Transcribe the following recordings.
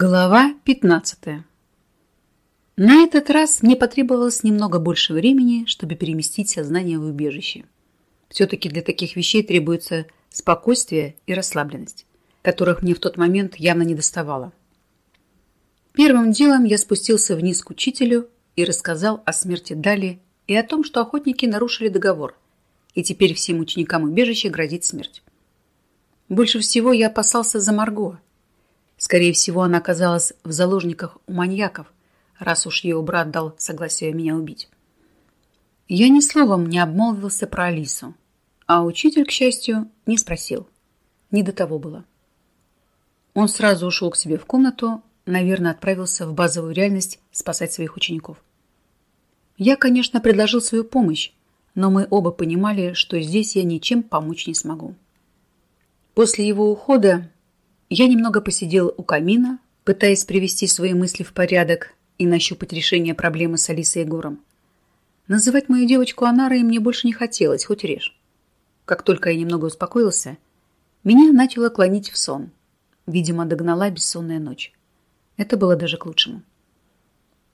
Глава 15. На этот раз мне потребовалось немного больше времени, чтобы переместить сознание в убежище. Все-таки для таких вещей требуется спокойствие и расслабленность, которых мне в тот момент явно не доставало. Первым делом я спустился вниз к учителю и рассказал о смерти Дали и о том, что охотники нарушили договор, и теперь всем ученикам убежища грозит смерть. Больше всего я опасался за Марго, Скорее всего, она оказалась в заложниках у маньяков, раз уж ее брат дал согласие меня убить. Я ни словом не обмолвился про Алису, а учитель, к счастью, не спросил. Не до того было. Он сразу ушел к себе в комнату, наверное, отправился в базовую реальность спасать своих учеников. Я, конечно, предложил свою помощь, но мы оба понимали, что здесь я ничем помочь не смогу. После его ухода я немного посидела у камина, пытаясь привести свои мысли в порядок и нащупать решение проблемы с Алисой и Егором. Называть мою девочку Анарой мне больше не хотелось, хоть режь. Как только я немного успокоился, меня начало клонить в сон. Видимо, догнала бессонная ночь. Это было даже к лучшему.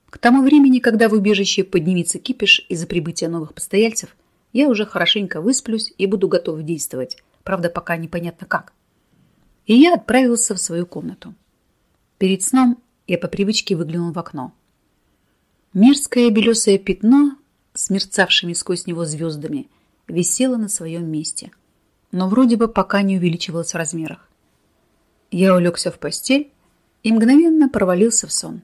К тому времени, когда в убежище поднимется кипиш из-за прибытия новых постояльцев, я уже хорошенько высплюсь и буду готов действовать. Правда, пока непонятно как и я отправился в свою комнату. Перед сном я по привычке выглянул в окно. Мерзкое белесое пятно с мерцавшими сквозь него звездами висело на своем месте, но вроде бы пока не увеличивалось в размерах. Я улегся в постель и мгновенно провалился в сон.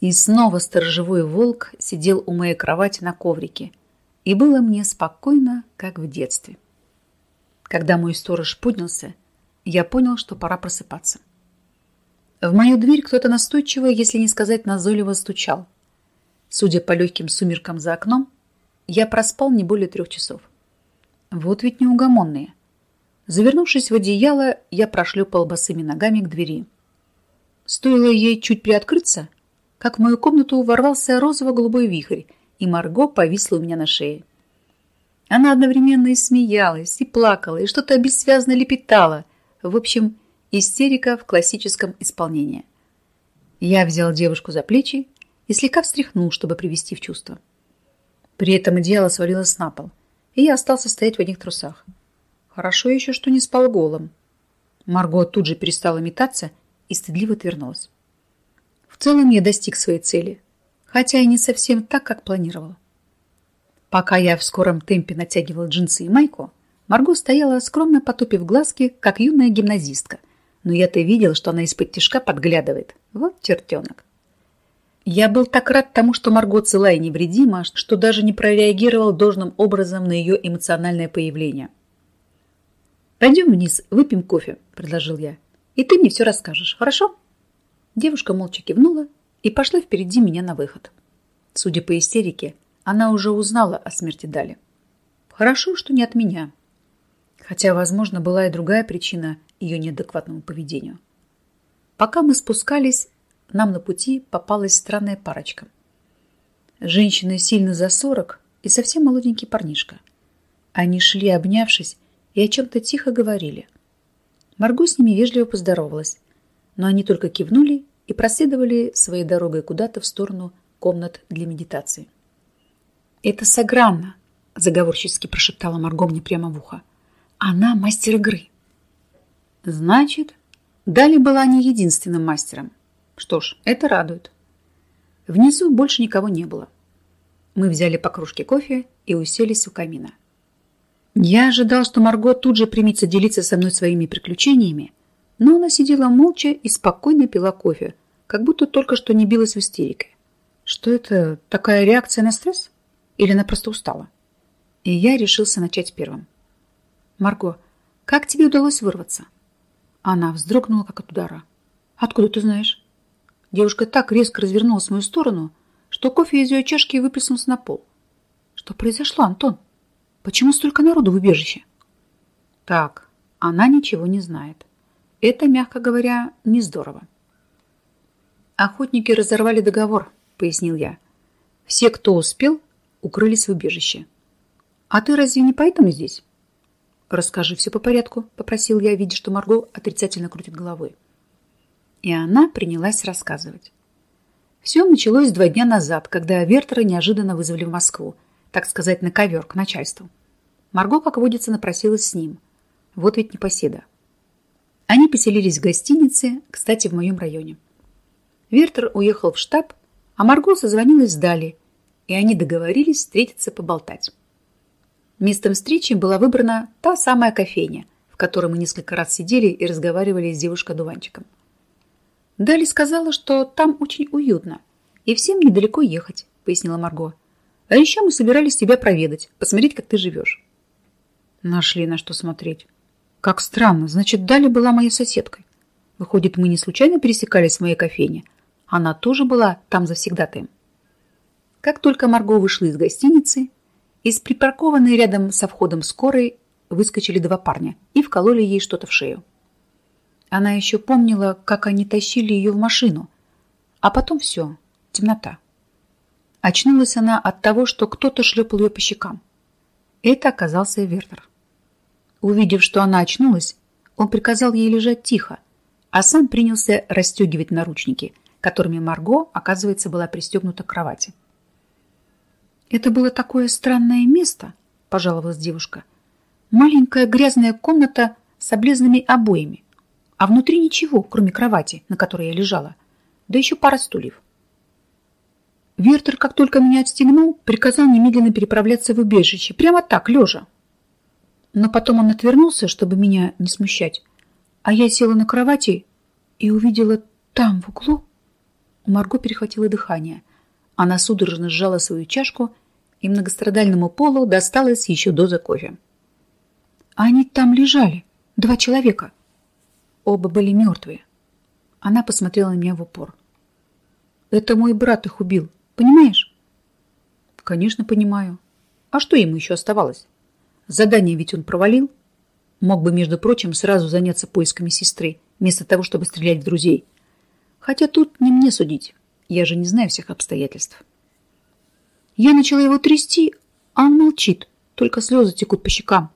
И снова сторожевой волк сидел у моей кровати на коврике, и было мне спокойно, как в детстве. Когда мой сторож поднялся, я понял, что пора просыпаться. В мою дверь кто-то настойчиво, если не сказать назойливо, стучал. Судя по легким сумеркам за окном, я проспал не более трех часов. Вот ведь неугомонные. Завернувшись в одеяло, я прошлепал босыми ногами к двери. Стоило ей чуть приоткрыться, как в мою комнату ворвался розово-голубой вихрь, и Марго повисла у меня на шее. Она одновременно и смеялась, и плакала, и что-то бессвязно лепетала, в общем, истерика в классическом исполнении. Я взял девушку за плечи и слегка встряхнул, чтобы привести в чувство. При этом одеяло свалилось на пол, и я остался стоять в одних трусах. Хорошо еще, что не спал голым. Марго тут же перестала метаться и стыдливо отвернулась. В целом я достиг своей цели, хотя и не совсем так, как планировал. Пока я в скором темпе натягивал джинсы и майку, Марго стояла, скромно потупив глазки, как юная гимназистка. Но я-то видел, что она из-под тишка подглядывает. Вот чертенок. Я был так рад тому, что Марго цела и невредима, что даже не прореагировал должным образом на ее эмоциональное появление. «Пойдем вниз, выпьем кофе», – предложил я. «И ты мне все расскажешь, хорошо?» Девушка молча кивнула и пошла впереди меня на выход. Судя по истерике, она уже узнала о смерти Дали. Хорошо, что не от меня хотя, возможно, была и другая причина ее неадекватному поведению. Пока мы спускались, нам на пути попалась странная парочка. Женщина сильно за сорок и совсем молоденький парнишка. Они шли, обнявшись, и о чем-то тихо говорили. Марго с ними вежливо поздоровалась, но они только кивнули и проследовали своей дорогой куда-то в сторону комнат для медитации. «Это Сагранна», — заговорчески прошептала Марго мне прямо в ухо. Она мастер игры. Значит, Дали была не единственным мастером. Что ж, это радует. Внизу больше никого не было. Мы взяли по кружке кофе и уселись у камина. Я ожидал, что Марго тут же примется делиться со мной своими приключениями, но она сидела молча и спокойно пила кофе, как будто только что не билась в истерике. Что это, такая реакция на стресс? Или она просто устала? И я решился начать первым. «Марго, как тебе удалось вырваться?» Она вздрогнула, как от удара. «Откуда ты знаешь?» Девушка так резко развернулась в мою сторону, что кофе из ее чашки выплеснулся на пол. «Что произошло, Антон? Почему столько народу в убежище?» «Так, она ничего не знает. Это, мягко говоря, не здорово». «Охотники разорвали договор», — пояснил я. «Все, кто успел, укрылись в убежище. А ты разве не поэтому здесь?» «Расскажи все по порядку», — попросил я, видя, что Марго отрицательно крутит головой. И она принялась рассказывать. Все началось два дня назад, когда Вертера неожиданно вызвали в Москву, так сказать, на ковер к начальству. Марго, как водится, напросилась с ним. Вот ведь непоседа. Они поселились в гостинице, кстати, в моем районе. Вертер уехал в штаб, а Марго созвонилась с Дали, и они договорились встретиться поболтать. Местом встречи была выбрана та самая кофейня, в которой мы несколько раз сидели и разговаривали с девушкой-дуванчиком. Дали сказала, что там очень уютно, и всем недалеко ехать, пояснила Марго. А еще мы собирались тебя проведать, посмотреть, как ты живешь. Нашли на что смотреть. Как странно, значит, Дали была моей соседкой. Выходит, мы не случайно пересекались в моей кофейне. Она тоже была там завсегдатаем. Как только Марго вышла из гостиницы, из припаркованной рядом со входом скорой выскочили два парня и вкололи ей что-то в шею. Она еще помнила, как они тащили ее в машину. А потом все, темнота. Очнулась она от того, что кто-то шлепал ее по щекам. Это оказался Вертер. Увидев, что она очнулась, он приказал ей лежать тихо, а сам принялся расстегивать наручники, которыми Марго, оказывается, была пристегнута к кровати. «Это было такое странное место», – пожаловалась девушка. «Маленькая грязная комната с облезлыми обоями, а внутри ничего, кроме кровати, на которой я лежала, да еще пара стульев». Вертер, как только меня отстегнул, приказал немедленно переправляться в убежище, прямо так, лежа. Но потом он отвернулся, чтобы меня не смущать. А я села на кровати и увидела там, в углу. Марго перехватило дыхание. Она судорожно сжала свою чашку, и многострадальному полу досталась еще доза кофе. Они там лежали, два человека. Оба были мертвые. Она посмотрела на меня в упор. Это мой брат их убил, понимаешь? Конечно, понимаю. А что ему еще оставалось? Задание ведь он провалил. Мог бы, между прочим, сразу заняться поисками сестры, вместо того, чтобы стрелять в друзей. Хотя тут не мне судить. Я же не знаю всех обстоятельств. Я начала его трясти, а он молчит, только слезы текут по щекам.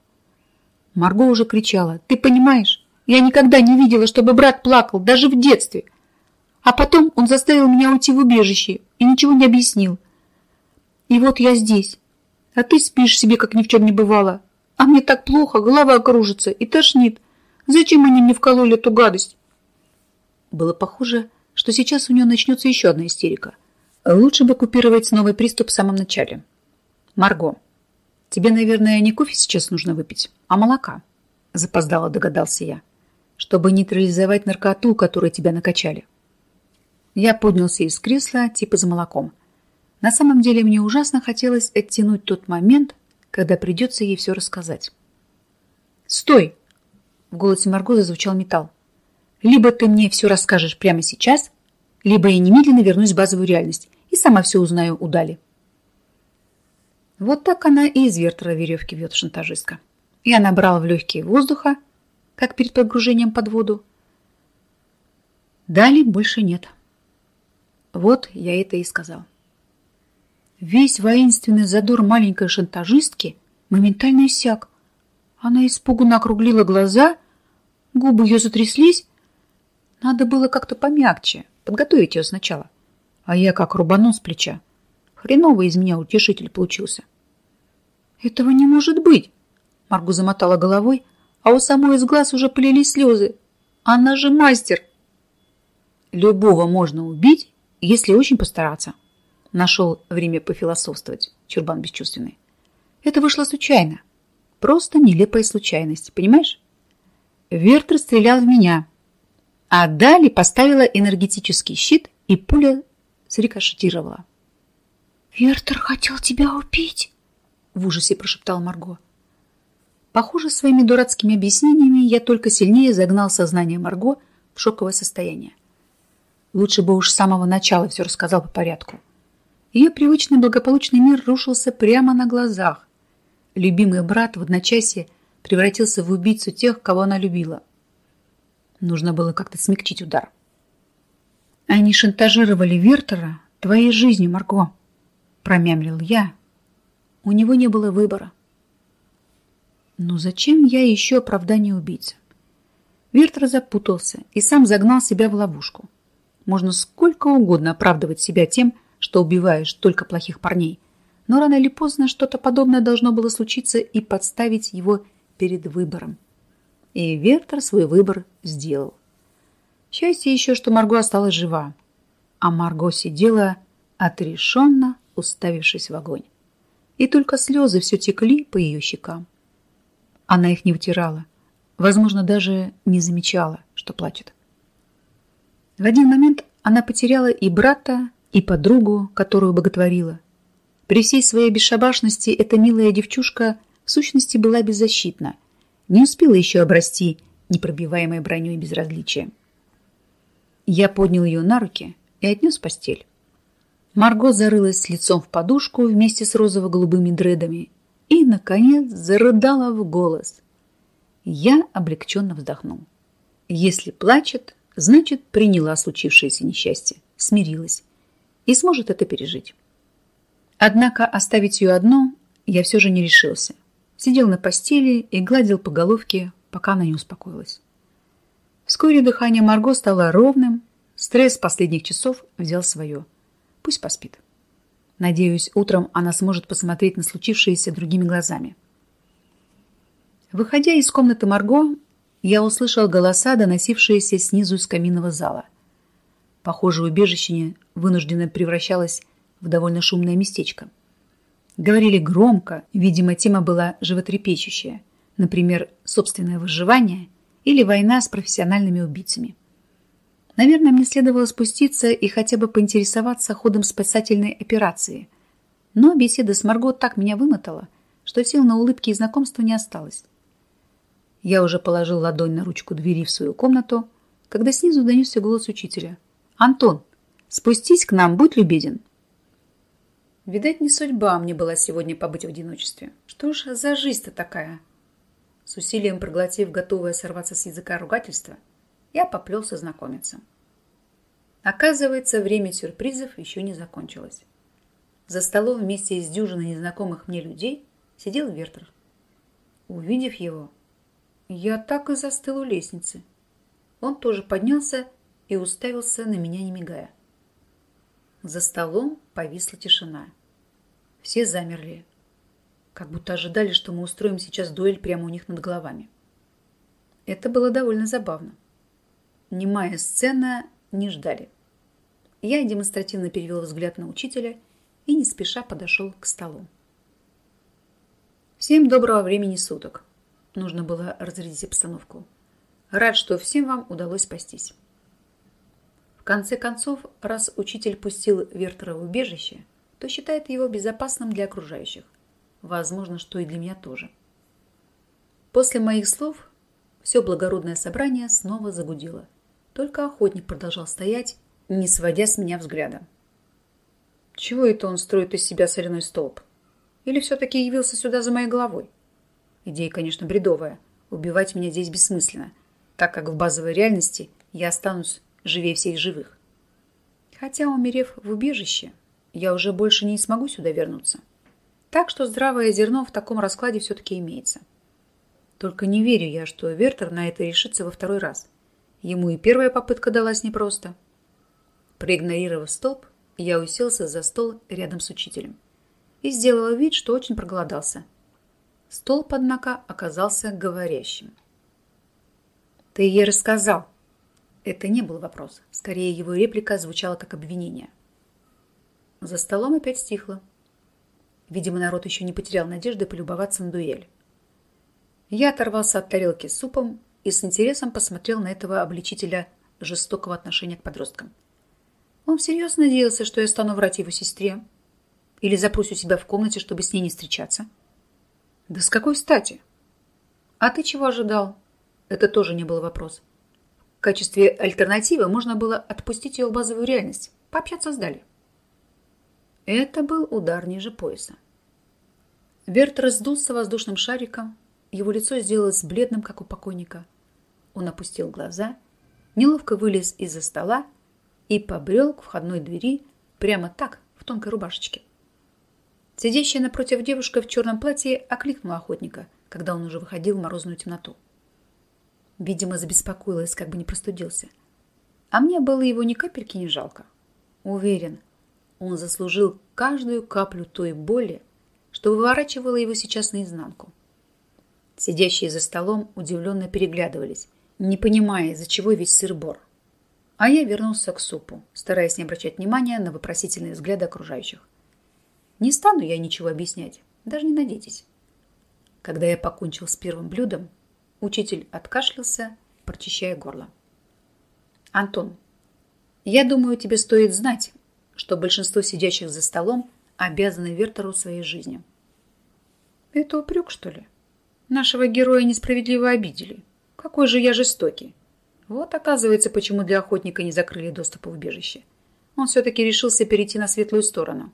Марго уже кричала. «Ты понимаешь, я никогда не видела, чтобы брат плакал, даже в детстве. А потом он заставил меня уйти в убежище и ничего не объяснил. И вот я здесь, а ты спишь себе, как ни в чем не бывало. А мне так плохо, голова кружится и тошнит. Зачем они мне вкололи эту гадость? Было похоже, что сейчас у нее начнется еще одна истерика. Лучше бы купировать новый приступ в самом начале. Марго, тебе, наверное, не кофе сейчас нужно выпить, а молока. Запоздало догадался я, чтобы нейтрализовать наркоту, которой тебя накачали. Я поднялся из кресла, типа за молоком. На самом деле мне ужасно хотелось оттянуть тот момент, когда придется ей все рассказать. «Стой!» — в голосе Марго зазвучал металл. «Либо ты мне все расскажешь прямо сейчас, либо я немедленно вернусь в базовую реальность и сама все узнаю у Дали». Вот так она и из вертера веревки вьет шантажистка. Я набрала в легкие воздуха, как перед погружением под воду. Дали больше нет. Вот я это и сказал. Весь воинственный задор маленькой шантажистки моментально иссяк. Она испуганно округлила глаза, губы ее затряслись. Надо было как-то помягче, подготовить ее сначала. А я как рубану с плеча. Хреновый из меня утешитель получился. «Этого не может быть!» Маргу замотала головой, а у самой из глаз уже полились слезы. «Она же мастер!» «Любого можно убить, если очень постараться», Нашел время пофилософствовать, чурбан бесчувственный. Это вышло случайно. Просто нелепая случайность, понимаешь? Вертер стрелял в меня, а Дали поставила энергетический щит, и пуля срикошетировала. «Вертер хотел тебя убить?» в ужасе прошептал Марго. Похоже, своими дурацкими объяснениями я только сильнее загнал сознание Марго в шоковое состояние. Лучше бы уж с самого начала все рассказал по порядку. Ее привычный благополучный мир рушился прямо на глазах. Любимый брат в одночасье превратился в убийцу тех, кого она любила. Нужно было как-то смягчить удар. Они шантажировали Вертера твоей жизнью, Марго, промямлил я. У него не было выбора. Но зачем я еще оправдание убийцы? Вертер запутался и сам загнал себя в ловушку. Можно сколько угодно оправдывать себя тем, что убиваешь только плохих парней, но рано или поздно что-то подобное должно было случиться и подставить его перед выбором. И Вертер свой выбор сделал. Счастье еще, что Марго осталась жива, а Марго сидела отрешенно, уставившись в огонь. И только слезы все текли по ее щекам. Она их не утирала, возможно, даже не замечала, что плачет. В один момент она потеряла и брата, и подругу, которую боготворила. При всей своей бесшабашности эта милая девчушка в сущности была беззащитна, не успела еще обрасти непробиваемой броней безразличия. Я поднял ее на руки и отнес в постель. Марго зарылась лицом в подушку вместе с розово-голубыми дредами и, наконец, зарыдала в голос. Я облегченно вздохнул. Если плачет, значит, приняла случившееся несчастье, смирилась и сможет это пережить. Однако оставить ее одну я все же не решился. Сидел на постели и гладил по головке, пока она не успокоилась. Вскоре дыхание Марго стало ровным, стресс последних часов взял свое. Пусть поспит. Надеюсь, утром она сможет посмотреть на случившееся другими глазами. Выходя из комнаты Марго, я услышал голоса, доносившиеся снизу из каминного зала. Похоже, убежище вынужденно превращалось в довольно шумное местечко. Говорили громко, видимо, тема была животрепещущая, например, собственное выживание или война с профессиональными убийцами. Наверное, мне следовало спуститься и хотя бы поинтересоваться ходом спасательной операции. Но беседа с Марго так меня вымотала, что сил на улыбки и знакомства не осталось. Я уже положил ладонь на ручку двери в свою комнату, когда снизу донесся голос учителя. «Антон, спустись к нам, будь любезен». Видать, не судьба мне была сегодня побыть в одиночестве. Что ж за жизнь-то такая? С усилием проглотив, готовое сорваться с языка ругательства, я поплелся знакомиться. Оказывается, время сюрпризов еще не закончилось. За столом вместе с дюжиной незнакомых мне людей сидел Вертер. Увидев его, я так и застыл у лестницы. Он тоже поднялся и уставился на меня, не мигая. За столом повисла тишина. Все замерли, как будто ожидали, что мы устроим сейчас дуэль прямо у них над головами. Это было довольно забавно. Немая сцена не ждали. Я демонстративно перевел взгляд на учителя и не спеша подошел к столу. Всем доброго времени суток. Нужно было разрядить обстановку. Рад, что всем вам удалось спастись. В конце концов, раз учитель пустил Вертера в убежище – то считает его безопасным для окружающих. Возможно, что и для меня тоже. После моих слов все благородное собрание снова загудело. Только охотник продолжал стоять, не сводя с меня взгляда. Чего это он строит из себя соляной столб? Или все-таки явился сюда за моей головой? Идея, конечно, бредовая. Убивать меня здесь бессмысленно, так как в базовой реальности я останусь живее всех живых. Хотя, умерев в убежище, я уже больше не смогу сюда вернуться. Так что здравое зерно в таком раскладе все-таки имеется. Только не верю я, что Вертер на это решится во второй раз. Ему и первая попытка далась непросто. Проигнорировав столб, я уселся за стол рядом с учителем и сделала вид, что очень проголодался. Столб, однако, оказался говорящим. «Ты ей рассказал?» Это не был вопрос. Скорее, его реплика звучала как обвинение. За столом опять стихло. Видимо, народ еще не потерял надежды полюбоваться на дуэль. Я оторвался от тарелки с супом и с интересом посмотрел на этого обличителя жестокого отношения к подросткам. Он всерьез надеялся, что я стану врать его сестре или запрусь у себя в комнате, чтобы с ней не встречаться. Да с какой стати? А ты чего ожидал? Это тоже не был вопрос. В качестве альтернативы можно было отпустить ее в базовую реальность, пообщаться с Дали. Это был удар ниже пояса. Верт раздулся воздушным шариком, его лицо сделалось бледным, как у покойника. Он опустил глаза, неловко вылез из-за стола и побрел к входной двери прямо так, в тонкой рубашечке. Сидящая напротив девушка в черном платье окликнула охотника, когда он уже выходил в морозную темноту. Видимо, забеспокоилась, как бы не простудился. А мне было его ни капельки не жалко. Уверен, он заслужил каждую каплю той боли, что выворачивало его сейчас наизнанку. Сидящие за столом удивленно переглядывались, не понимая, из-за чего весь сыр-бор. А я вернулся к супу, стараясь не обращать внимания на вопросительные взгляды окружающих. Не стану я ничего объяснять, даже не надейтесь. Когда я покончил с первым блюдом, учитель откашлялся, прочищая горло. «Антон, я думаю, тебе стоит знать, что большинство сидящих за столом обязаны Вертеру своей жизнью. Это упрек, что ли? Нашего героя несправедливо обидели. Какой же я жестокий. Вот оказывается, почему для охотника не закрыли доступ в убежище. Он все-таки решился перейти на светлую сторону.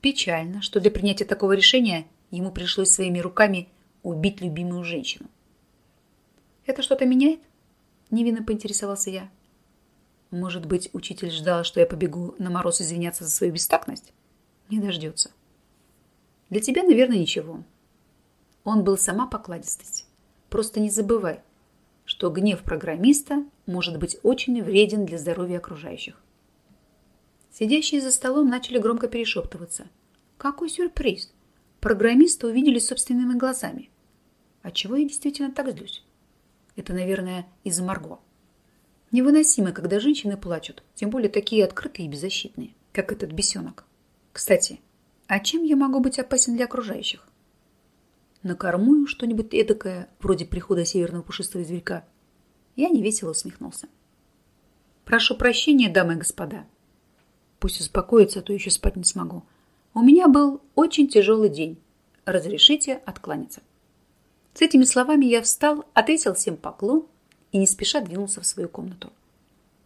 Печально, что для принятия такого решения ему пришлось своими руками убить любимую женщину. «Это что-то меняет?» – невинно поинтересовался я. Может быть, учитель ждал, что я побегу на мороз извиняться за свою бестактность? Не дождется. Для тебя, наверное, ничего. Он был сама покладистость. Просто не забывай, что гнев программиста может быть очень вреден для здоровья окружающих. Сидящие за столом начали громко перешептываться. Какой сюрприз! Программиста увидели собственными глазами. А чего я действительно так злюсь? Это, наверное, из-за Марго. Невыносимо, когда женщины плачут, тем более такие открытые и беззащитные, как этот бесенок. Кстати, а чем я могу быть опасен для окружающих? Накормую что-нибудь эдакое, вроде прихода северного пушистого зверька. Я невесело усмехнулся. Прошу прощения, дамы и господа. Пусть успокоится, а то еще спать не смогу. У меня был очень тяжелый день. Разрешите откланяться. С этими словами я встал, ответил всем поклон и не спеша двинулся в свою комнату.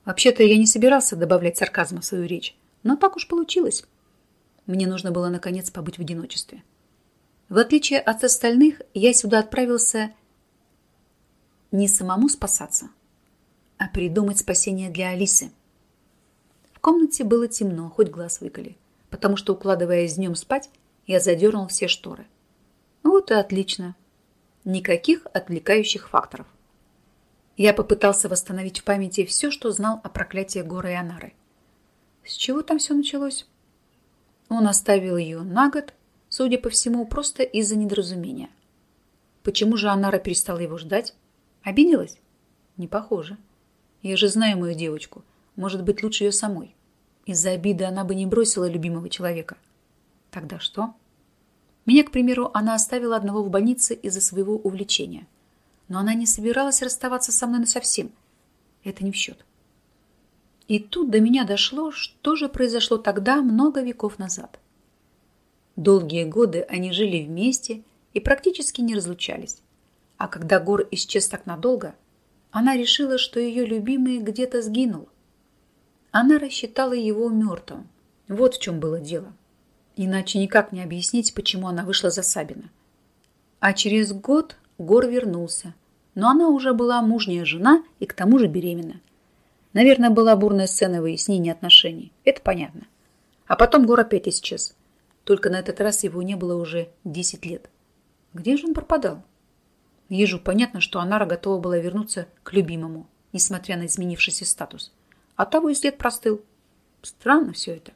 Вообще-то я не собирался добавлять сарказма в свою речь, но так уж получилось. Мне нужно было, наконец, побыть в одиночестве. В отличие от остальных, я сюда отправился не самому спасаться, а придумать спасение для Алисы. В комнате было темно, хоть глаз выколи, потому что, укладываясь днем спать, я задернул все шторы. Вот и отлично. Никаких отвлекающих факторов. Я попытался восстановить в памяти все, что знал о проклятии горы и Анары. С чего там все началось? Он оставил ее на год, судя по всему, просто из-за недоразумения. Почему же Анара перестала его ждать? Обиделась? Не похоже. Я же знаю мою девочку. Может быть, лучше ее самой. Из-за обиды она бы не бросила любимого человека. Тогда что? Меня, к примеру, она оставила одного в больнице из-за своего увлечения но она не собиралась расставаться со мной насовсем. Это не в счет. И тут до меня дошло, что же произошло тогда, много веков назад. Долгие годы они жили вместе и практически не разлучались. А когда Гор исчез так надолго, она решила, что ее любимый где-то сгинул. Она рассчитала его мертвым. Вот в чем было дело. Иначе никак не объяснить, почему она вышла за Сабина. А через год Гор вернулся, но она уже была мужняя жена и к тому же беременна. Наверное, была бурная сцена выяснения отношений. Это понятно. А потом Гор опять исчез. Только на этот раз его не было уже 10 лет. Где же он пропадал? Ежу понятно, что Анара готова была вернуться к любимому, несмотря на изменившийся статус. А того и след простыл. Странно все это.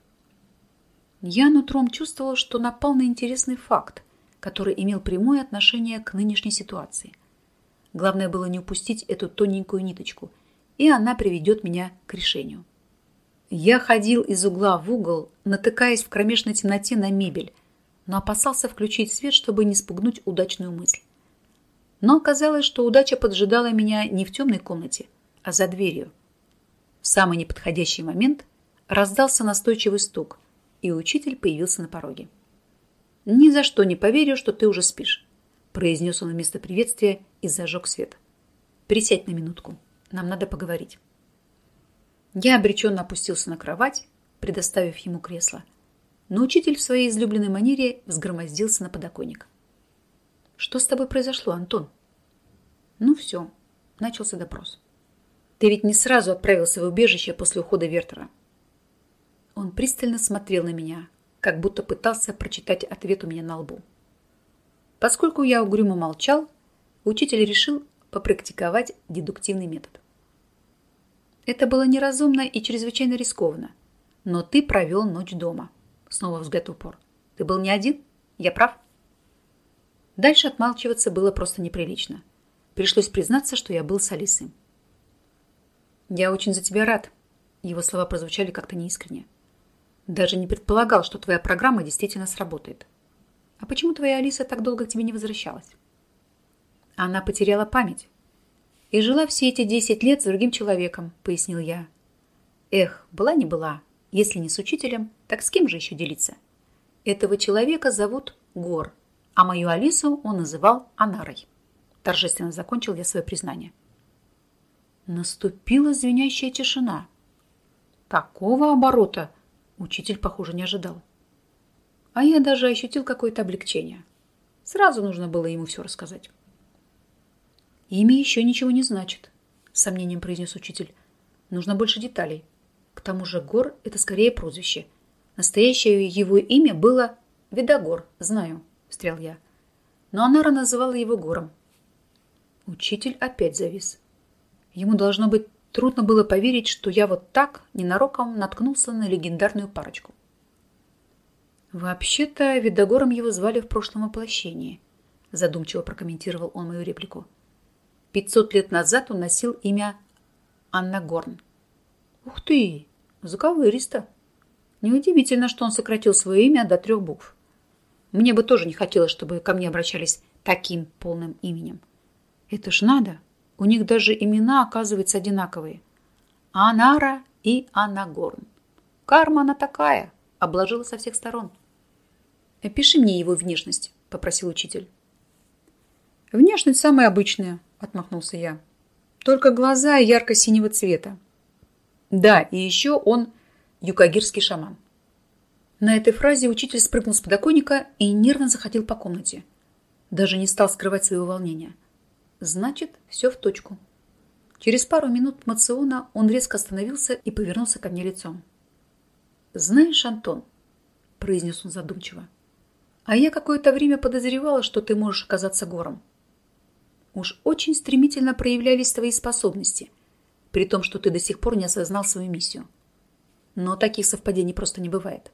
Я нутром чувствовала, что напал на интересный факт, который имел прямое отношение к нынешней ситуации. Главное было не упустить эту тоненькую ниточку, и она приведет меня к решению. Я ходил из угла в угол, натыкаясь в кромешной темноте на мебель, но опасался включить свет, чтобы не спугнуть удачную мысль. Но оказалось, что удача поджидала меня не в темной комнате, а за дверью. В самый неподходящий момент раздался настойчивый стук, и учитель появился на пороге. «Ни за что не поверю, что ты уже спишь», произнес он вместо приветствия и зажег свет. «Присядь на минутку. Нам надо поговорить». Я обреченно опустился на кровать, предоставив ему кресло. Но учитель в своей излюбленной манере взгромоздился на подоконник. «Что с тобой произошло, Антон?» «Ну все», — начался допрос. «Ты ведь не сразу отправился в убежище после ухода Вертера». Он пристально смотрел на меня, как будто пытался прочитать ответ у меня на лбу. Поскольку я угрюмо молчал, учитель решил попрактиковать дедуктивный метод. Это было неразумно и чрезвычайно рискованно. Но ты провел ночь дома. Снова взгляд упор. Ты был не один? Я прав? Дальше отмалчиваться было просто неприлично. Пришлось признаться, что я был с Алисой. «Я очень за тебя рад». Его слова прозвучали как-то неискренне. «Даже не предполагал, что твоя программа действительно сработает. А почему твоя Алиса так долго к тебе не возвращалась?» Она потеряла память и жила все эти десять лет с другим человеком, пояснил я. Эх, была не была. Если не с учителем, так с кем же еще делиться? Этого человека зовут Гор, а мою Алису он называл Анарой. Торжественно закончил я свое признание. Наступила звенящая тишина. Такого оборота учитель, похоже, не ожидал. А я даже ощутил какое-то облегчение. Сразу нужно было ему все рассказать. Имя еще ничего не значит, с сомнением произнес учитель. Нужно больше деталей. К тому же Гор – это скорее прозвище. Настоящее его имя было Видогор, знаю, встрял я. Но Анара называла его Гором. Учитель опять завис. Ему должно быть трудно было поверить, что я вот так ненароком наткнулся на легендарную парочку. Вообще-то Видогором его звали в прошлом воплощении, задумчиво прокомментировал он мою реплику. 500 лет назад он носил имя Анна Горн. Ух ты, заковыристо. Неудивительно, что он сократил свое имя до трех букв. Мне бы тоже не хотелось, чтобы ко мне обращались таким полным именем. Это ж надо. У них даже имена, оказываются, одинаковые. Анара и Анагорн. Карма она такая, обложила со всех сторон. «Опиши мне его внешность», — попросил учитель. «Внешность самая обычная», — отмахнулся я. «Только глаза ярко-синего цвета. Да, и еще он юкагирский шаман». На этой фразе учитель спрыгнул с подоконника и нервно заходил по комнате. Даже не стал скрывать своего волнения. Значит, все в точку. Через пару минут мациона он резко остановился и повернулся ко мне лицом. «Знаешь, Антон», — произнес он задумчиво, «а я какое-то время подозревала, что ты можешь оказаться гором. Уж очень стремительно проявлялись твои способности, при том, что ты до сих пор не осознал свою миссию. Но таких совпадений просто не бывает.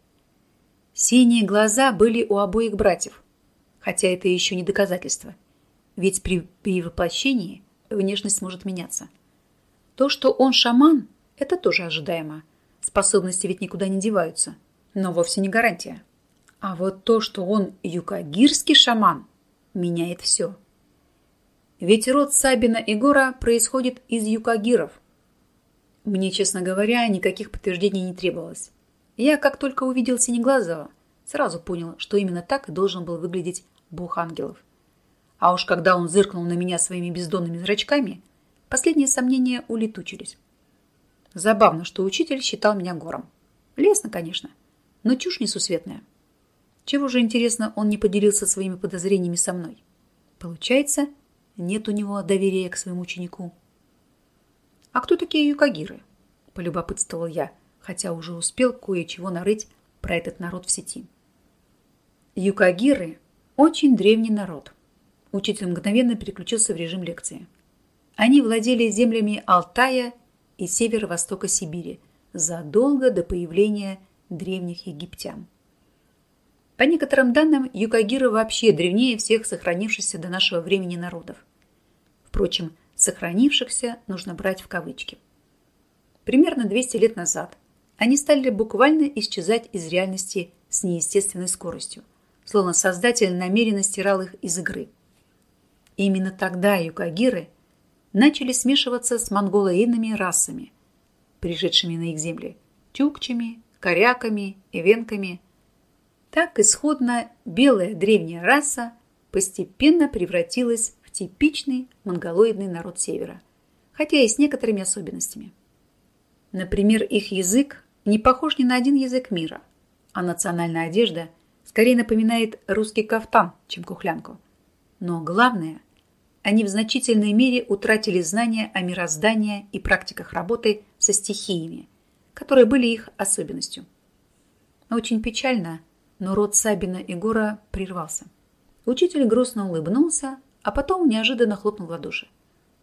Синие глаза были у обоих братьев, хотя это еще не доказательство. Ведь при перевоплощении внешность может меняться. То, что он шаман, это тоже ожидаемо. Способности ведь никуда не деваются, но вовсе не гарантия. А вот то, что он юкагирский шаман, меняет все. Ведь род Сабина и Гора происходит из юкагиров. Мне, честно говоря, никаких подтверждений не требовалось. Я, как только увидел Синеглазого, сразу понял, что именно так должен был выглядеть бог ангелов. А уж когда он зыркнул на меня своими бездонными зрачками, последние сомнения улетучились. Забавно, что учитель считал меня гором. Лесно, конечно, но чушь несусветная. Чего же, интересно, он не поделился своими подозрениями со мной? Получается, нет у него доверия к своему ученику. «А кто такие юкагиры?» – полюбопытствовал я, хотя уже успел кое-чего нарыть про этот народ в сети. Юкагиры – очень древний народ. Учитель мгновенно переключился в режим лекции. Они владели землями Алтая и северо-востока Сибири задолго до появления древних египтян. По некоторым данным, юкагиры вообще древнее всех сохранившихся до нашего времени народов. Впрочем, сохранившихся нужно брать в кавычки. Примерно 200 лет назад они стали буквально исчезать из реальности с неестественной скоростью, словно создатель намеренно стирал их из игры. Именно тогда юкагиры начали смешиваться с монголоидными расами, пришедшими на их земли, тюкчами, коряками и венками – так исходно белая древняя раса постепенно превратилась в типичный монголоидный народ Севера, хотя и с некоторыми особенностями. Например, их язык не похож ни на один язык мира, а национальная одежда скорее напоминает русский кафтан, чем кухлянку. Но главное, они в значительной мере утратили знания о мироздании и практиках работы со стихиями, которые были их особенностью. Очень печально – но рот Сабина и Гора прервался. Учитель грустно улыбнулся, а потом неожиданно хлопнул в ладоши.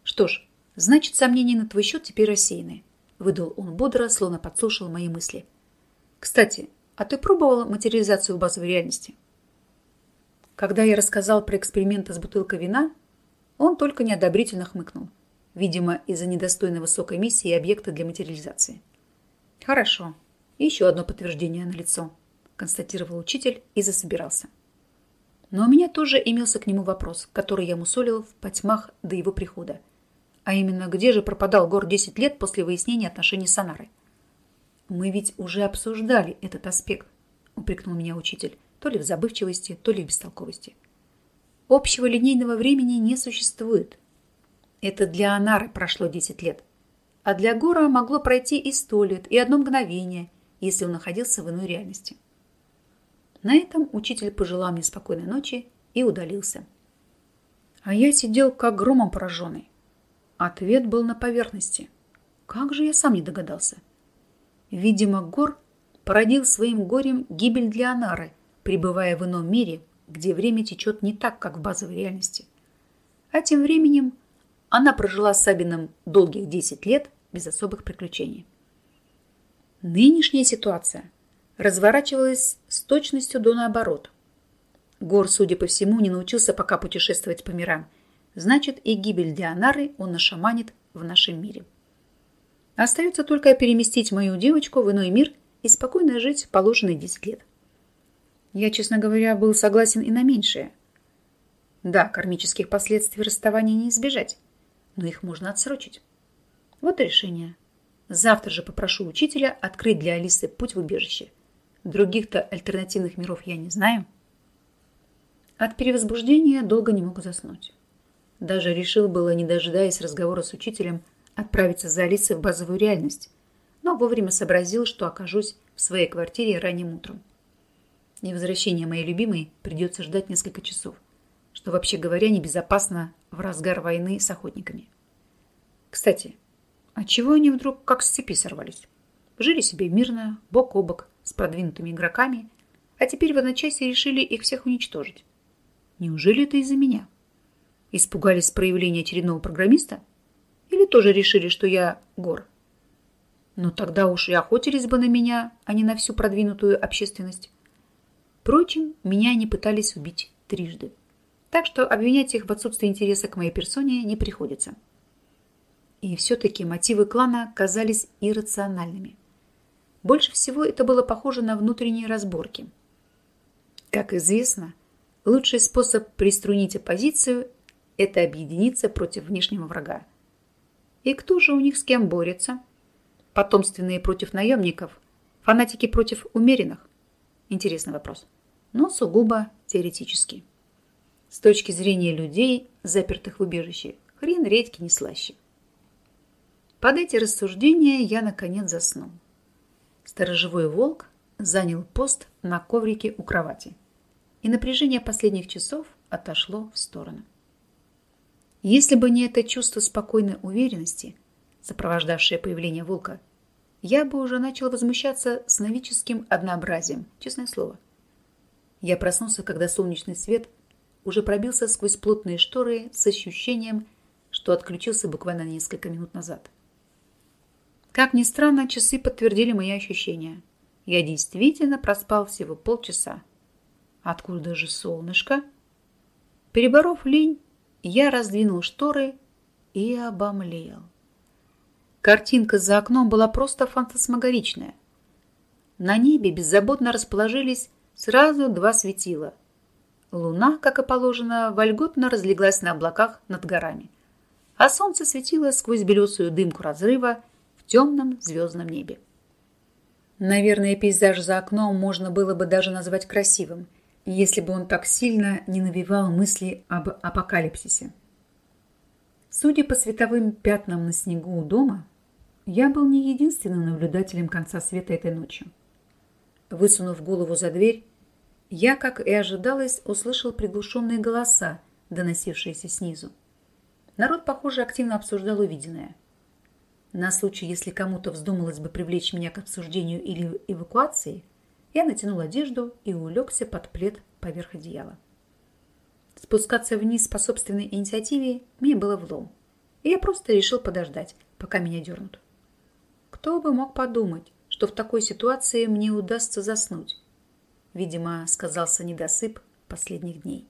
Что ж, значит, сомнения на твой счет теперь рассеяны. Выдал он бодро, словно подслушал мои мысли. Кстати, а ты пробовала материализацию в базовой реальности? Когда я рассказал про эксперименты с бутылкой вина, он только неодобрительно хмыкнул. Видимо, из-за недостойной высокой миссии объекта для материализации. Хорошо. Еще одно подтверждение на лицо, констатировал учитель и засобирался. Но у меня тоже имелся к нему вопрос, который я мусолил в потьмах до его прихода. А именно, где же пропадал Гор 10 лет после выяснения отношений с Анарой? Мы ведь уже обсуждали этот аспект, упрекнул меня учитель, то ли в забывчивости, то ли в бестолковости. Общего линейного времени не существует. Это для Анары прошло 10 лет. А для Гора могло пройти и сто лет, и одно мгновение, если он находился в иной реальности. На этом учитель пожелал мне спокойной ночи и удалился. А я сидел как громом пораженный. Ответ был на поверхности. Как же я сам не догадался? Видимо, Гор породил своим горем гибель для Анары, пребывая в ином мире, где время течет не так, как в базовой реальности. А тем временем она прожила с Сабином долгих 10 лет без особых приключений. Нынешняя ситуация разворачивалась с точностью до наоборот. Гор, судя по всему, не научился пока путешествовать по мирам. Значит, и гибель Дианары он нашаманит в нашем мире. Остается только переместить мою девочку в иной мир и спокойно жить положенные 10 лет. Я, честно говоря, был согласен и на меньшее. Да, кармических последствий расставания не избежать, но их можно отсрочить. Вот и решение. Завтра же попрошу учителя открыть для Алисы путь в убежище – Других-то альтернативных миров я не знаю. От перевозбуждения долго не мог заснуть. Даже решил было, не дожидаясь разговора с учителем, отправиться за Алисой в базовую реальность, но вовремя сообразил, что окажусь в своей квартире ранним утром. И возвращения моей любимой придется ждать несколько часов, что, вообще говоря, небезопасно в разгар войны с охотниками. Кстати, а чего они вдруг как с цепи сорвались? Жили себе мирно, бок о бок, с продвинутыми игроками, а теперь в одночасье решили их всех уничтожить. Неужели это из-за меня? Испугались проявления очередного программиста? Или тоже решили, что я гор? Ну тогда уж и охотились бы на меня, а не на всю продвинутую общественность. Впрочем, меня не пытались убить трижды. Так что обвинять их в отсутствии интереса к моей персоне не приходится. И все-таки мотивы клана казались иррациональными. Больше всего это было похоже на внутренние разборки. Как известно, лучший способ приструнить оппозицию – это объединиться против внешнего врага. И кто же у них с кем борется? Потомственные против наемников, фанатики против умеренных? Интересный вопрос, но сугубо теоретический. С точки зрения людей, запертых в убежище, хрен редьки не слаще. Под эти рассуждения я наконец заснул. Сторожевой волк занял пост на коврике у кровати, и напряжение последних часов отошло в сторону. Если бы не это чувство спокойной уверенности, сопровождавшее появление волка, я бы уже начал возмущаться сновидческим однообразием, честное слово. Я проснулся, когда солнечный свет уже пробился сквозь плотные шторы с ощущением, что отключился буквально несколько минут назад. Как ни странно, часы подтвердили мои ощущения. Я действительно проспал всего полчаса. Откуда же солнышко? Переборов лень, я раздвинул шторы и обомлел. Картинка за окном была просто фантасмагоричная. На небе беззаботно расположились сразу два светила. Луна, как и положено, вольготно разлеглась на облаках над горами, а солнце светило сквозь белесую дымку разрыва темном звездном небе. Наверное, пейзаж за окном можно было бы даже назвать красивым, если бы он так сильно не навевал мысли об апокалипсисе. Судя по световым пятнам на снегу у дома, я был не единственным наблюдателем конца света этой ночью. Высунув голову за дверь, я, как и ожидалось, услышал приглушенные голоса, доносившиеся снизу. Народ, похоже, активно обсуждал увиденное. На случай, если кому-то вздумалось бы привлечь меня к обсуждению или эвакуации, я натянул одежду и улегся под плед поверх одеяла. Спускаться вниз по собственной инициативе мне было влом. и я просто решил подождать, пока меня дернут. Кто бы мог подумать, что в такой ситуации мне удастся заснуть. Видимо, сказался недосып последних дней.